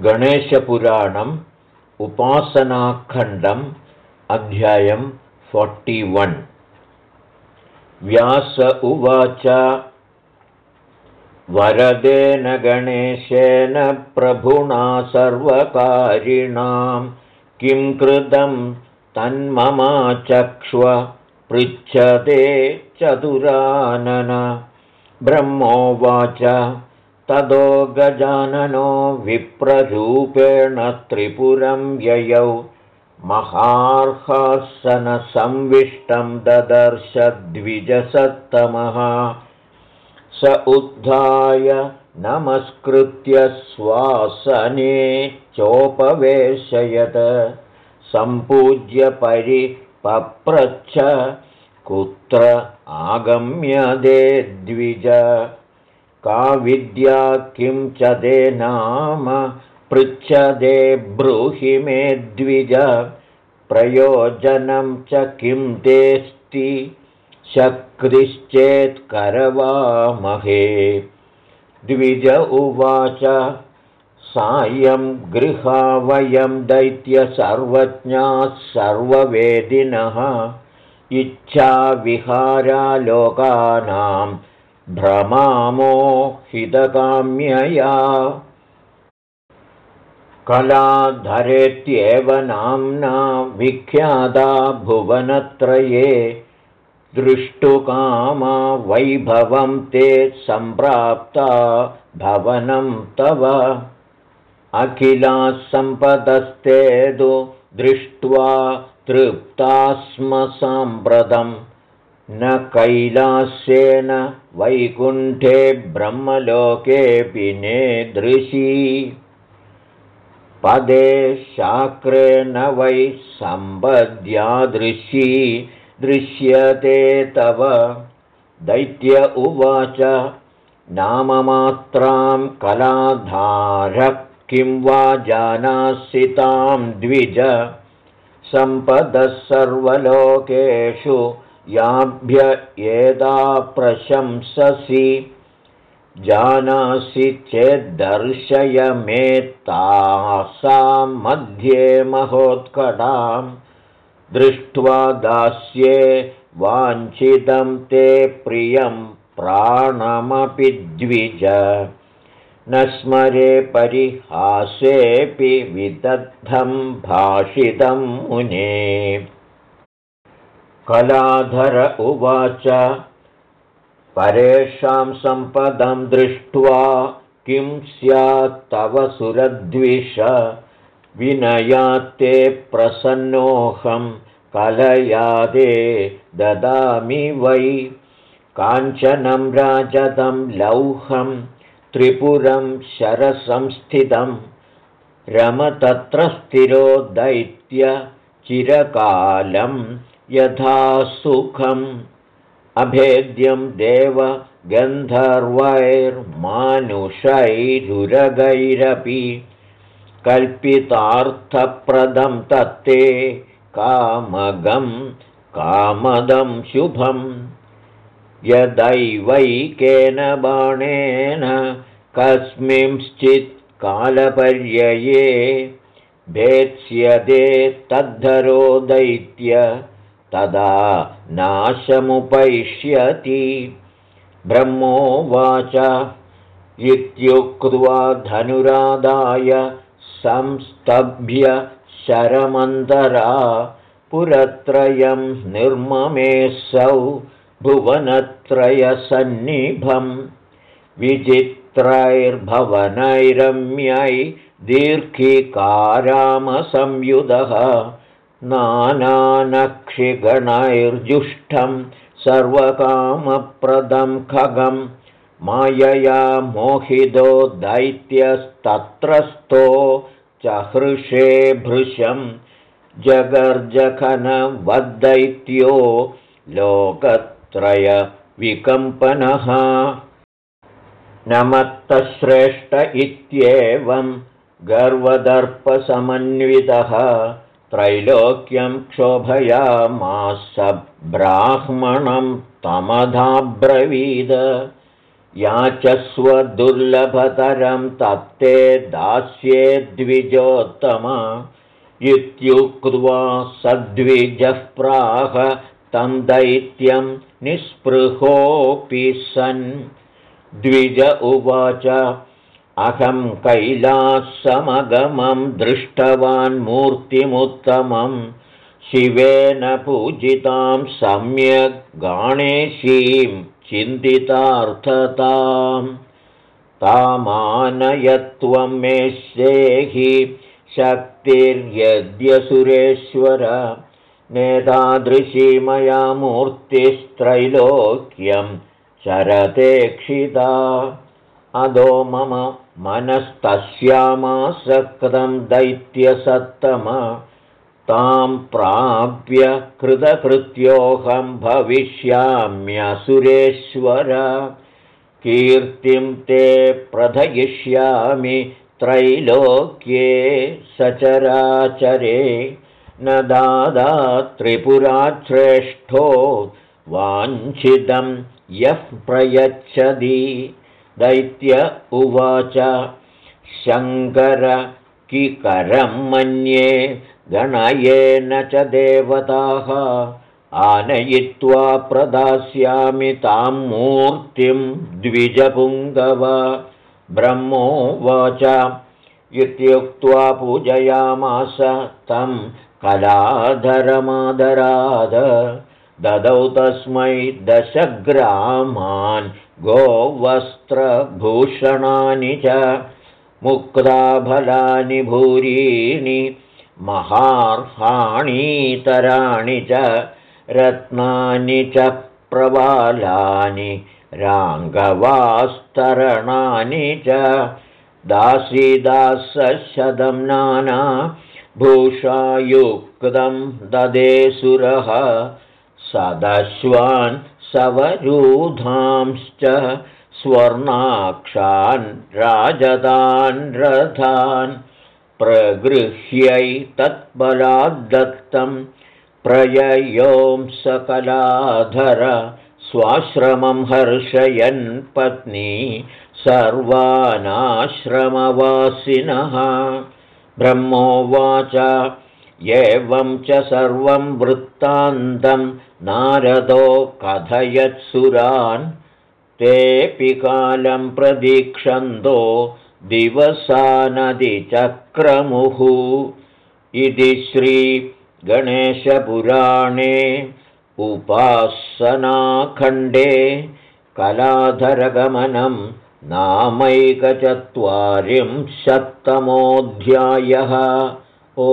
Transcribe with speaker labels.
Speaker 1: गणेशपुराणम् उपासनाखण्डम् अध्यायं फोर्टिवन् व्यास उवाच वरदेन गणेशेन प्रभुणा सर्वकारिणां किं कृतं तन्ममाचक्ष्व पृच्छते चतुरानन। ब्रह्मोवाच तदो गजाननो विप्ररूपेण त्रिपुरं ययौ। महार्हासनसंविष्टं ददर्शद्विजसत्तमः। स उद्धाय नमस्कृत्य स्वासने चोपवेशयत्। सम्पूज्य परिपप्रच्छ। कुत्र आगम्यदे द्विज का विद्या किं च दे नाम? पृच्छदे ब्रूहि मे द्विज। प्रयोजनं च किं तेऽस्ति शक्तिश्चेत्करवामहे द्विज उवाच सायं गृहा वयं दैत्यसर्वज्ञाः सर्ववेदिनः। इच्छाविहारालोकानां भ्रमामो हितकाम्यया कलाधरेत्येव नाम्ना विख्याता भुवनत्रये दृष्टुकामा वैभवं ते सम्प्राप्ता भवनं तव। अखिलाः सम्पदस्तेदु दृष्ट्वा तृप्ता स्म साम्प्रतम् न कैलास्येन वैकुण्ठे ब्रह्मलोकेऽपि नेदृशी पदे शाक्रेण वै सम्पद्यादृशी दृश्यते तव। दैत्य उवाच नाममात्रां कलाधारः किं वा जानासि तां द्विज। सम्पदः सर्वलोकेषु याभ्य यदा प्रशंससि जानासि चेद्दर्शय मे तासां मध्ये महोत्कटां दृष्ट्वा दास्ये वाञ्छितं ते प्रियं प्राणमपि द्विज। न स्मरे परिहासेऽपि विदग्धं भाषितं मुने कलाधर उवाच परेषां सम्पदं दृष्ट्वा किं स्यात्तव सुरद्विष विनयात्ते प्रसन्नोऽहं कलयादे ददामि वै काञ्चनं राजतं लौहं त्रिपुरं शरसंस्थितं रम तत्र स्थिरो दैत्य चिरकालम् यथा सुखम् अभेद्यं देव गन्धर्वैर्मानुषैरुरगैरपि कल्पितार्थप्रदं तत्ते कामगं कामदं शुभम् यदैवैकेन बाणेन कस्मिंश्चित् कालपर्यये भेत्स्यते तद्धरो दैत्य तदा नाशमुपैष्यति। ब्रह्मोवाच इत्युक्त्वा धनुरादाय संस्तभ्य शरमन्तरा पुरत्रयं निर्ममेऽसौ भुवनत्रयसन्निभं विचित्रैर्भवनैरम्यै दीर्घिकारामसंयुधः नानानक्षिगणैर्जुष्टं सर्वकामप्रदं खगं मायया मोहितो दैत्यस्तत्रस्थो च हृषे भृशं जगर्जखनवद्दैत्यो लोकत्रयविकम्पनः। नमत्तश्रेष्ठ इत्येवं गर्वदर्पसमन्वितः त्रैलोक्यं क्षोभयामास ब्राह्मणं तमधाब्रवीद याचस्वदुर्लभतरं तत्ते दास्ये द्विजोत्तम। इत्युक्त्वा सद्विजः प्राह तं दैत्यं निःस्पृहोऽपि सन्। द्विज उवाच अहं कैलासमगमं दृष्टवान् मूर्तिमुत्तमं। शिवेन पूजितां सम्यग् गाणेशीं चिन्तितार्थताम्। तामानयत्वं मे सेहि शक्तिर्यद्यसुरेश्वर नेतादृशी मया मूर्तिस्त्रैलोक्यं शरतेक्षिता अदो मम मनस्तस्यामासक्तं दैत्यसत्तम। तां प्राप्य कृतकृत्योऽहं भविष्याम्यसुरेश्वर। कीर्तिं ते प्रथयिष्यामि त्रैलोक्ये सचराचरे। न दादा त्रिपुराश्रेष्ठो वाञ्छितं यः प्रयच्छति दैत्य उवाच शङ्कर किकरं मन्ये गणयेन च देवताः आनयित्वा प्रदास्यामि तां मूर्तिं द्विजपुङ्गव ब्रह्मोवाच। इत्युक्त्वा पूजयामास तं कलाधरमादराद ददौ तस्मै दशग्रामान् गोवस्त्रभूषणानि च मुक्ताफलानि भूरीणि महार्हाणीतराणि च रत्नानि च प्रवालानि राङ्गवास्तरणानि च। दासीदासशतं नाना भूषायुक्तं ददेसुरः सदश्वान् सवरूधांश्च स्वर्णाक्षान् राजदान् रथान् प्रगृह्यै तत्बलाद्दत्तं प्रययोंसकलाधर स्वाश्रमं हर्षयन् पत्नी सर्वानाश्रमवासिनः। ब्रह्मोवाच एवं च सर्वं वृत्तान्तं नारदो कथयत्सुरान् तेऽपि कालं प्रदीक्षन्तो दिवसानदिचक्रमुः। इति श्रीगणेशपुराणे उपासनाखण्डे कलाधरगमनं नामैकचत्वारिंशत्तमोऽध्यायः। ओ